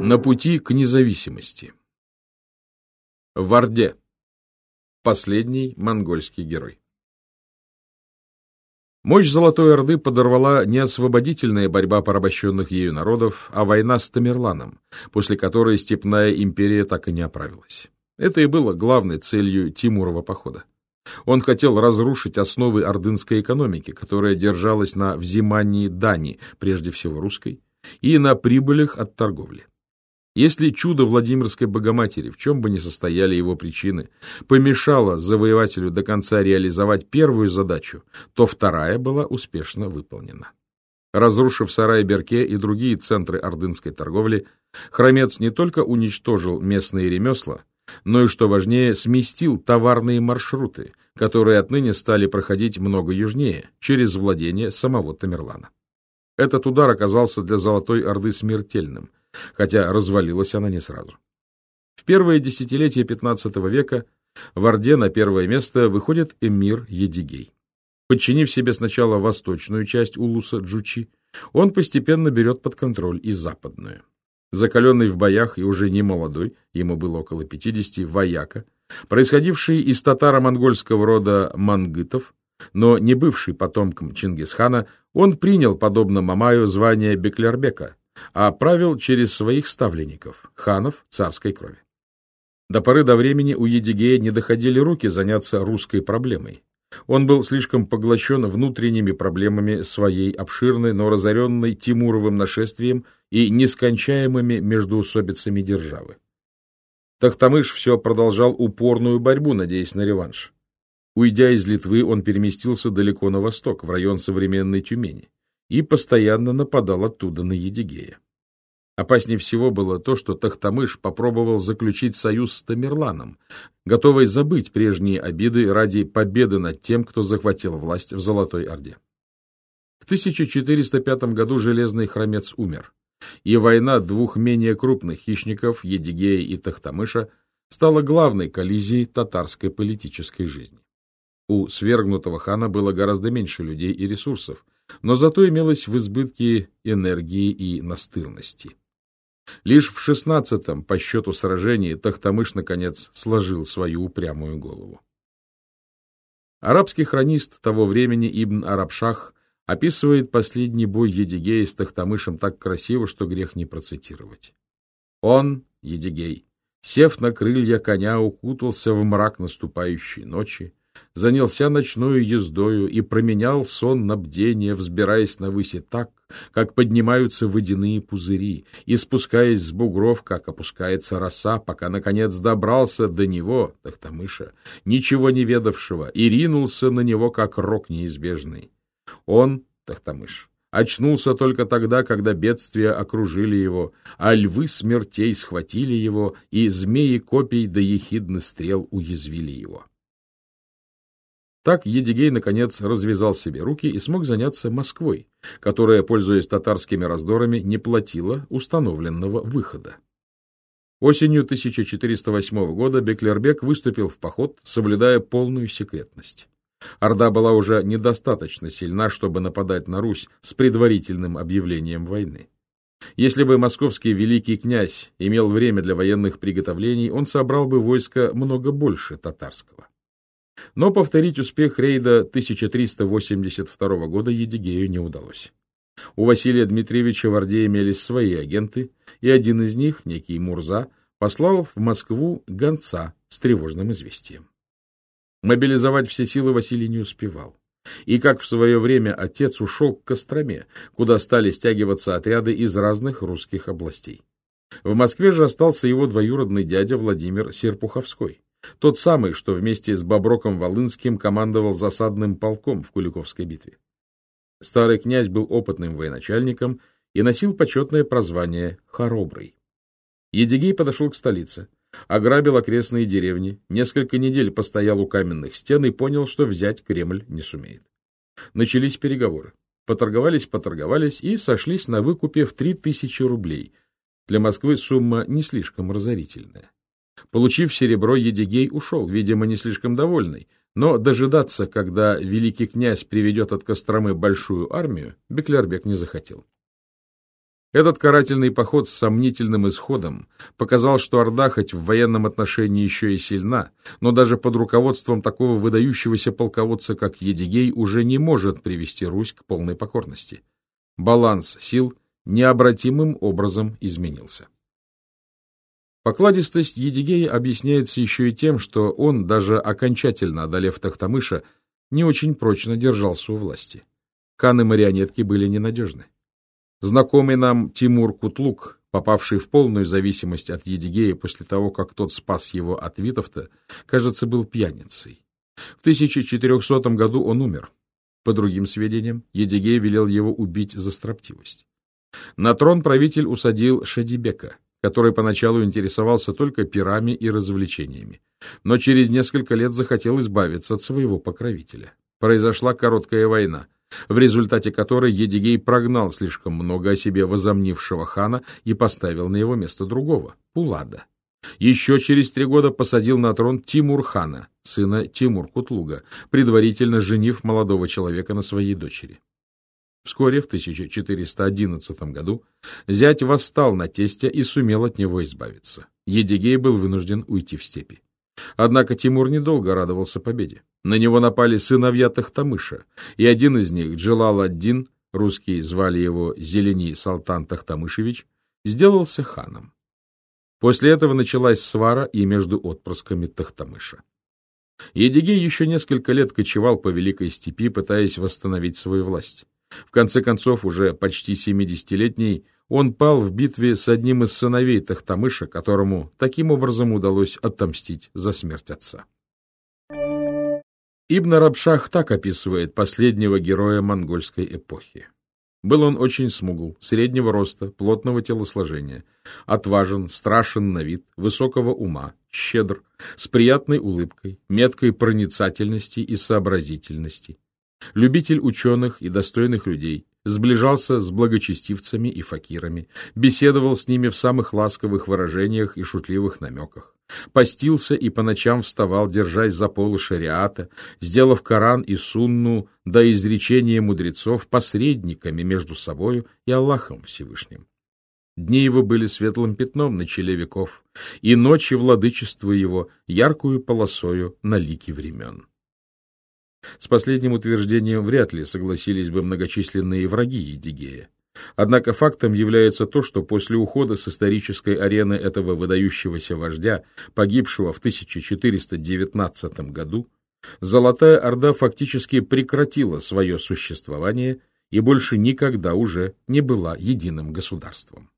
На пути к независимости. В Орде. Последний монгольский герой. Мощь Золотой Орды подорвала не освободительная борьба порабощенных ею народов, а война с Тамерланом, после которой Степная империя так и не оправилась. Это и было главной целью Тимурова похода. Он хотел разрушить основы ордынской экономики, которая держалась на взимании дани, прежде всего русской, и на прибылях от торговли. Если чудо Владимирской Богоматери, в чем бы ни состояли его причины, помешало завоевателю до конца реализовать первую задачу, то вторая была успешно выполнена. Разрушив сарай Берке и другие центры ордынской торговли, Хромец не только уничтожил местные ремесла, но и, что важнее, сместил товарные маршруты, которые отныне стали проходить много южнее, через владение самого Тамерлана. Этот удар оказался для Золотой Орды смертельным, хотя развалилась она не сразу. В первое десятилетие XV века в Орде на первое место выходит эмир Едигей. Подчинив себе сначала восточную часть улуса Джучи, он постепенно берет под контроль и западную. Закаленный в боях и уже не молодой, ему было около 50, вояка, происходивший из татаро-монгольского рода мангытов, но не бывший потомком Чингисхана, он принял, подобно Мамаю, звание Беклербека, а правил через своих ставленников, ханов царской крови. До поры до времени у Едигея не доходили руки заняться русской проблемой. Он был слишком поглощен внутренними проблемами своей обширной, но разоренной Тимуровым нашествием и нескончаемыми междуусобицами державы. Тахтамыш все продолжал упорную борьбу, надеясь на реванш. Уйдя из Литвы, он переместился далеко на восток, в район современной Тюмени и постоянно нападал оттуда на Едигея. Опаснее всего было то, что Тахтамыш попробовал заключить союз с Тамерланом, готовый забыть прежние обиды ради победы над тем, кто захватил власть в Золотой Орде. В 1405 году Железный Хромец умер, и война двух менее крупных хищников, Едигея и Тахтамыша, стала главной коллизией татарской политической жизни. У свергнутого хана было гораздо меньше людей и ресурсов, но зато имелось в избытке энергии и настырности. Лишь в шестнадцатом по счету сражении Тахтамыш, наконец, сложил свою упрямую голову. Арабский хронист того времени Ибн Арабшах описывает последний бой Едигея с Тахтамышем так красиво, что грех не процитировать. Он, Едигей, сев на крылья коня, укутался в мрак наступающей ночи, занялся ночную ездою и променял сон на бдение, взбираясь на выси так, как поднимаются водяные пузыри, и спускаясь с бугров, как опускается роса, пока, наконец, добрался до него, Тахтамыша, ничего не ведавшего, и ринулся на него, как рок неизбежный. Он, Тахтамыш, очнулся только тогда, когда бедствия окружили его, а львы смертей схватили его, и змеи копий до да ехидны стрел уязвили его. Так Едигей, наконец, развязал себе руки и смог заняться Москвой, которая, пользуясь татарскими раздорами, не платила установленного выхода. Осенью 1408 года Беклербек выступил в поход, соблюдая полную секретность. Орда была уже недостаточно сильна, чтобы нападать на Русь с предварительным объявлением войны. Если бы московский великий князь имел время для военных приготовлений, он собрал бы войско много больше татарского. Но повторить успех рейда 1382 года Едигею не удалось. У Василия Дмитриевича в Орде имелись свои агенты, и один из них, некий Мурза, послал в Москву гонца с тревожным известием. Мобилизовать все силы Василий не успевал. И как в свое время отец ушел к Костроме, куда стали стягиваться отряды из разных русских областей. В Москве же остался его двоюродный дядя Владимир Серпуховской. Тот самый, что вместе с Боброком Волынским командовал засадным полком в Куликовской битве. Старый князь был опытным военачальником и носил почетное прозвание «Хоробрый». Едигей подошел к столице, ограбил окрестные деревни, несколько недель постоял у каменных стен и понял, что взять Кремль не сумеет. Начались переговоры. Поторговались, поторговались и сошлись на выкупе в три тысячи рублей. Для Москвы сумма не слишком разорительная. Получив серебро, Едигей ушел, видимо, не слишком довольный, но дожидаться, когда великий князь приведет от Костромы большую армию, Беклярбек не захотел. Этот карательный поход с сомнительным исходом показал, что Орда хоть в военном отношении еще и сильна, но даже под руководством такого выдающегося полководца, как Едигей, уже не может привести Русь к полной покорности. Баланс сил необратимым образом изменился. Покладистость Едигея объясняется еще и тем, что он, даже окончательно одолев Тахтамыша, не очень прочно держался у власти. Каны-марионетки были ненадежны. Знакомый нам Тимур Кутлук, попавший в полную зависимость от Едигея после того, как тот спас его от Витовта, кажется, был пьяницей. В 1400 году он умер. По другим сведениям, Едигей велел его убить за строптивость. На трон правитель усадил Шадибека, который поначалу интересовался только пирами и развлечениями, но через несколько лет захотел избавиться от своего покровителя. Произошла короткая война — в результате которой Едигей прогнал слишком много о себе возомнившего хана и поставил на его место другого, Пулада. Еще через три года посадил на трон Тимур-хана, сына Тимур-Кутлуга, предварительно женив молодого человека на своей дочери. Вскоре, в 1411 году, зять восстал на тестя и сумел от него избавиться. Едигей был вынужден уйти в степи. Однако Тимур недолго радовался победе. На него напали сыновья Тахтамыша, и один из них, Джилал-ад-Дин, русские звали его Зелени Салтан Тахтамышевич, сделался ханом. После этого началась свара и между отпрысками Тахтамыша. Едигей еще несколько лет кочевал по Великой Степи, пытаясь восстановить свою власть. В конце концов, уже почти 70-летний, он пал в битве с одним из сыновей Тахтамыша, которому таким образом удалось отомстить за смерть отца. Ибн Рабшах так описывает последнего героя монгольской эпохи. Был он очень смугл, среднего роста, плотного телосложения, отважен, страшен на вид, высокого ума, щедр, с приятной улыбкой, меткой проницательности и сообразительности, любитель ученых и достойных людей, сближался с благочестивцами и факирами, беседовал с ними в самых ласковых выражениях и шутливых намеках, постился и по ночам вставал, держась за полы шариата, сделав Коран и Сунну до изречения мудрецов посредниками между собою и Аллахом Всевышним. Дни его были светлым пятном на челе веков, и ночи владычества его яркую полосою на лике времен. С последним утверждением вряд ли согласились бы многочисленные враги Едигея. Однако фактом является то, что после ухода с исторической арены этого выдающегося вождя, погибшего в 1419 году, Золотая Орда фактически прекратила свое существование и больше никогда уже не была единым государством.